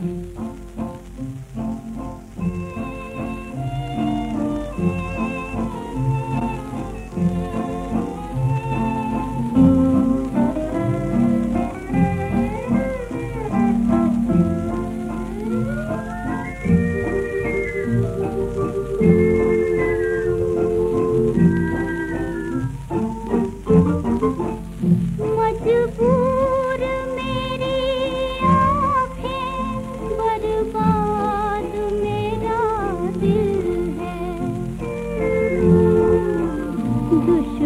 Música 谢。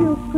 you.